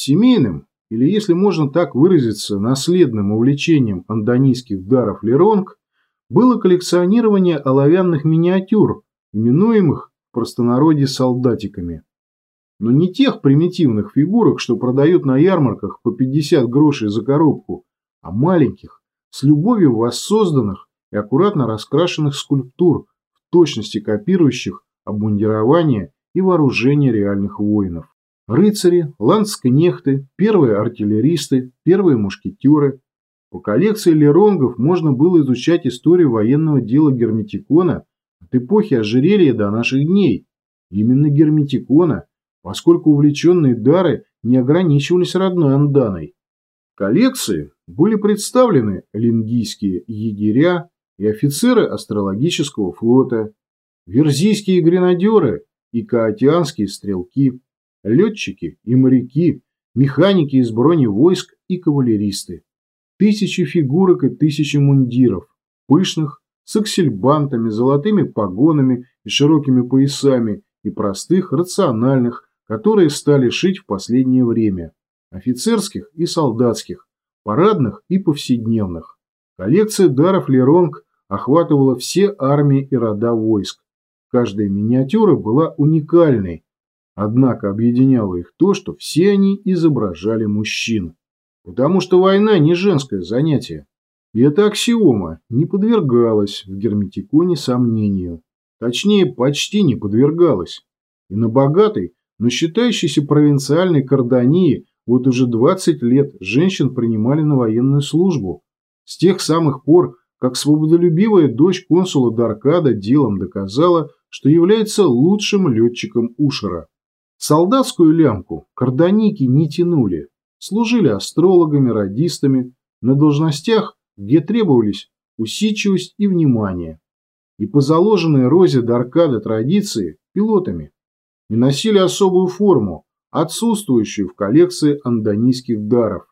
Семейным, или если можно так выразиться, наследным увлечением андонийских даров Леронг было коллекционирование оловянных миниатюр, именуемых в простонародье солдатиками. Но не тех примитивных фигурок, что продают на ярмарках по 50 грошей за коробку, а маленьких, с любовью воссозданных и аккуратно раскрашенных скульптур, в точности копирующих обмундирование и вооружение реальных воинов. Рыцари, ландскнехты, первые артиллеристы, первые мушкетеры. По коллекции леронгов можно было изучать историю военного дела Герметикона от эпохи ожерелья до наших дней. Именно Герметикона, поскольку увлеченные дары не ограничивались родной Анданой. В коллекции были представлены лингийские егеря и офицеры астрологического флота, верзийские гренадеры и каотианские стрелки, летчики и моряки, механики из броневойск и кавалеристы. Тысячи фигурок и тысячи мундиров, пышных, с аксельбантами, золотыми погонами и широкими поясами, и простых, рациональных, которые стали шить в последнее время, офицерских и солдатских, парадных и повседневных. Коллекция даров Леронг охватывала все армии и рода войск. Каждая миниатюра была уникальной, однако объединяло их то, что все они изображали мужчин. Потому что война не женское занятие. И эта аксиома не подвергалась в герметиконе сомнению. Точнее, почти не подвергалась. И на богатой, но считающейся провинциальной Кардании вот уже 20 лет женщин принимали на военную службу. С тех самых пор, как свободолюбивая дочь консула Даркада делом доказала, что является лучшим летчиком Ушера. Солдатскую лямку карданики не тянули, служили астрологами, радистами, на должностях, где требовались усидчивость и внимание, и по заложенной Розе Даркада традиции пилотами, и носили особую форму, отсутствующую в коллекции андонийских даров.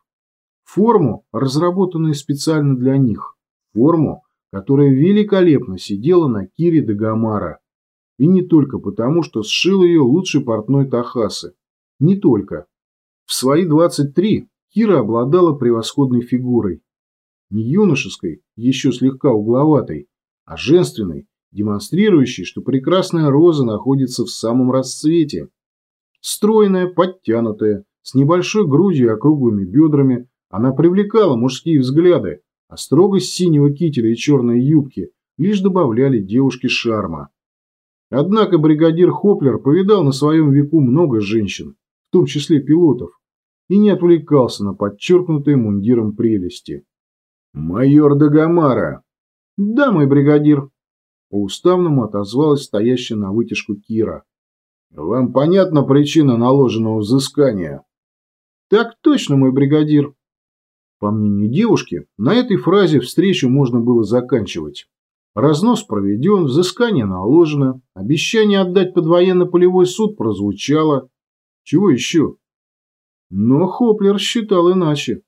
Форму, разработанную специально для них, форму, которая великолепно сидела на Кире Дагомара. И не только потому, что сшил ее лучший портной Тахасы. Не только. В свои 23 Кира обладала превосходной фигурой. Не юношеской, еще слегка угловатой, а женственной, демонстрирующей, что прекрасная роза находится в самом расцвете. Стройная, подтянутая, с небольшой грудью и округлыми бедрами, она привлекала мужские взгляды, а строгость синего кителя и черной юбки лишь добавляли девушке шарма. Однако бригадир Хоплер повидал на своем веку много женщин, в том числе пилотов, и не отвлекался на подчеркнутые мундиром прелести. «Майор Дагомара!» «Да, мой бригадир!» По-уставному отозвалась стоящая на вытяжку Кира. «Вам понятна причина наложенного взыскания?» «Так точно, мой бригадир!» По мнению девушки, на этой фразе встречу можно было заканчивать. Разнос проведен, взыскание наложено, обещание отдать под военно-полевой суд прозвучало. Чего еще? Но Хоплер считал иначе.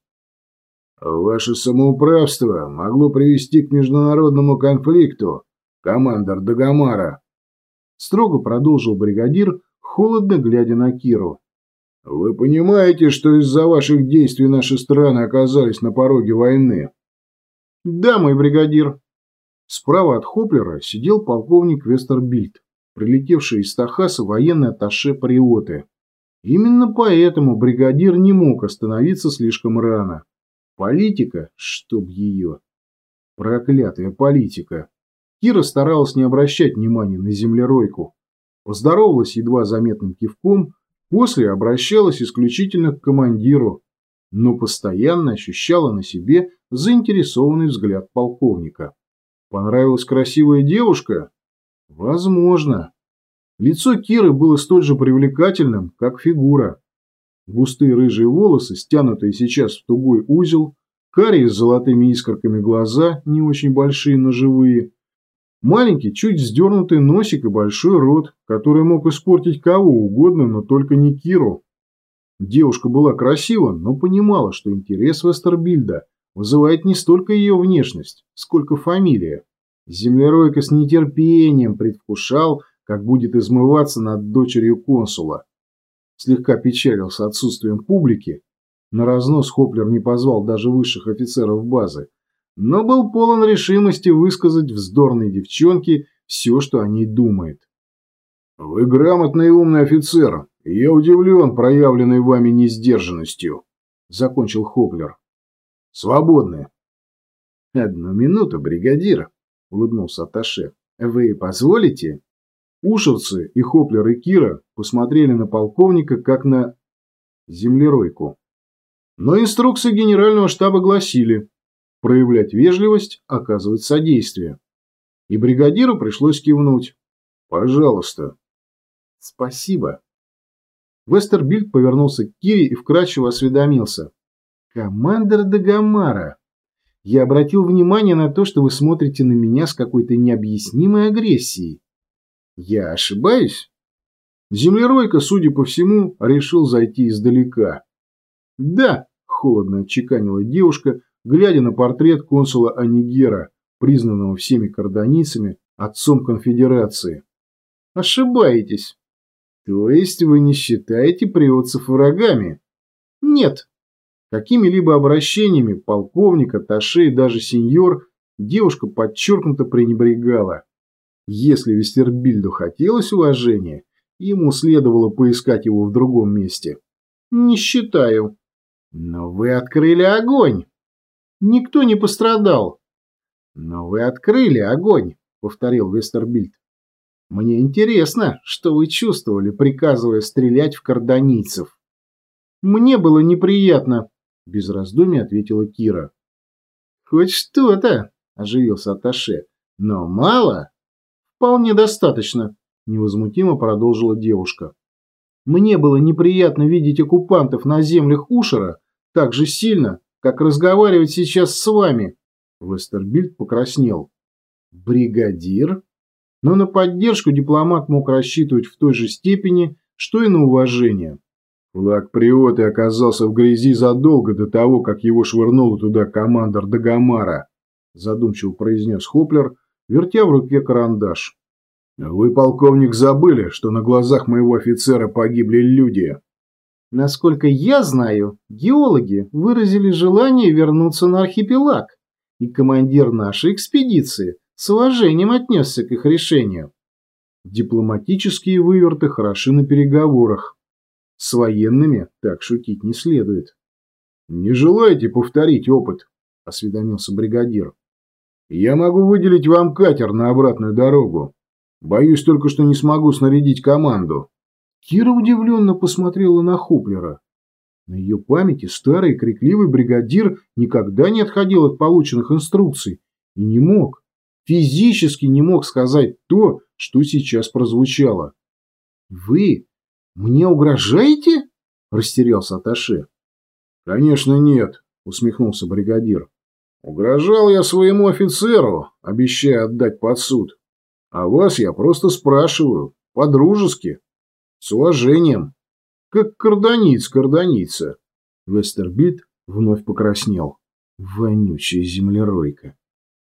Ваше самоуправство могло привести к международному конфликту, командор Дагомара. Строго продолжил бригадир, холодно глядя на Киру. Вы понимаете, что из-за ваших действий наши страны оказались на пороге войны? Да, мой бригадир, Справа от Хоплера сидел полковник Вестербильд, прилетевший из Тахаса военный атташе Париоты. Именно поэтому бригадир не мог остановиться слишком рано. Политика, чтоб ее. Проклятая политика. Кира старалась не обращать внимания на землеройку. Поздоровалась едва заметным кивком, после обращалась исключительно к командиру, но постоянно ощущала на себе заинтересованный взгляд полковника. Понравилась красивая девушка? Возможно. Лицо Киры было столь же привлекательным, как фигура. Густые рыжие волосы, стянутые сейчас в тугой узел, карие с золотыми искорками глаза, не очень большие, но живые, маленький, чуть вздернутый носик и большой рот, который мог испортить кого угодно, но только не Киру. Девушка была красива, но понимала, что интерес Вестербильда вызывает не столько ее внешность, сколько фамилия. Землеройка с нетерпением предвкушал, как будет измываться над дочерью консула. слегка печалился отсутствием публики. На разнос Хоплер не позвал даже высших офицеров базы, но был полон решимости высказать вздорной девчонке все, что о ней думает. «Вы грамотный и умный офицер, и я удивлен проявленной вами несдержанностью», — закончил Хоплер. «Свободны». «Одну минуту, бригадир», — улыбнулся Аташе. «Вы позволите?» Ушевцы и Хоплер и Кира посмотрели на полковника как на землеройку. Но инструкции генерального штаба гласили проявлять вежливость, оказывать содействие. И бригадиру пришлось кивнуть. «Пожалуйста». «Спасибо». Вестербильд повернулся к Кире и вкрадчиво осведомился. «Командер Дагомара, я обратил внимание на то, что вы смотрите на меня с какой-то необъяснимой агрессией. Я ошибаюсь? Землеройка, судя по всему, решил зайти издалека. Да, холодно отчеканила девушка, глядя на портрет консула Анигера, признанного всеми карданийцами отцом конфедерации. Ошибаетесь. То есть вы не считаете приводцев врагами? Нет. Какими-либо обращениями полковника, таше и даже сеньор девушка подчеркнуто пренебрегала. Если Вестербильду хотелось уважения, ему следовало поискать его в другом месте. Не считаю. Но вы открыли огонь. Никто не пострадал. Но вы открыли огонь, повторил Вестербильд. Мне интересно, что вы чувствовали, приказывая стрелять в карданийцев. Мне было неприятно, без раздумий ответила Кира. Хоть что-то, оживился Аташе. Но мало. «Вполне достаточно», – невозмутимо продолжила девушка. «Мне было неприятно видеть оккупантов на землях Ушера так же сильно, как разговаривать сейчас с вами». Вестербильд покраснел. «Бригадир?» Но на поддержку дипломат мог рассчитывать в той же степени, что и на уважение. Флаг Приоты оказался в грязи задолго до того, как его швырнул туда командор Дагомара, задумчиво произнес Хоплер, вертя в руке карандаш. «Вы, полковник, забыли, что на глазах моего офицера погибли люди». Насколько я знаю, геологи выразили желание вернуться на архипелаг, и командир нашей экспедиции с уважением отнесся к их решению. Дипломатические выверты хороши на переговорах. С военными так шутить не следует. «Не желаете повторить опыт?» – осведомился бригадир. Я могу выделить вам катер на обратную дорогу. Боюсь только, что не смогу снарядить команду. Кира удивленно посмотрела на Хуплера. На ее памяти старый крикливый бригадир никогда не отходил от полученных инструкций и не мог, физически не мог сказать то, что сейчас прозвучало. «Вы мне угрожаете?» – растерялся Аташе. «Конечно нет», – усмехнулся бригадир. Угрожал я своему офицеру, обещая отдать под суд. А вас я просто спрашиваю, по-дружески, с уважением, как карданиц карданица. Вестербит вновь покраснел. Вонючая землеройка.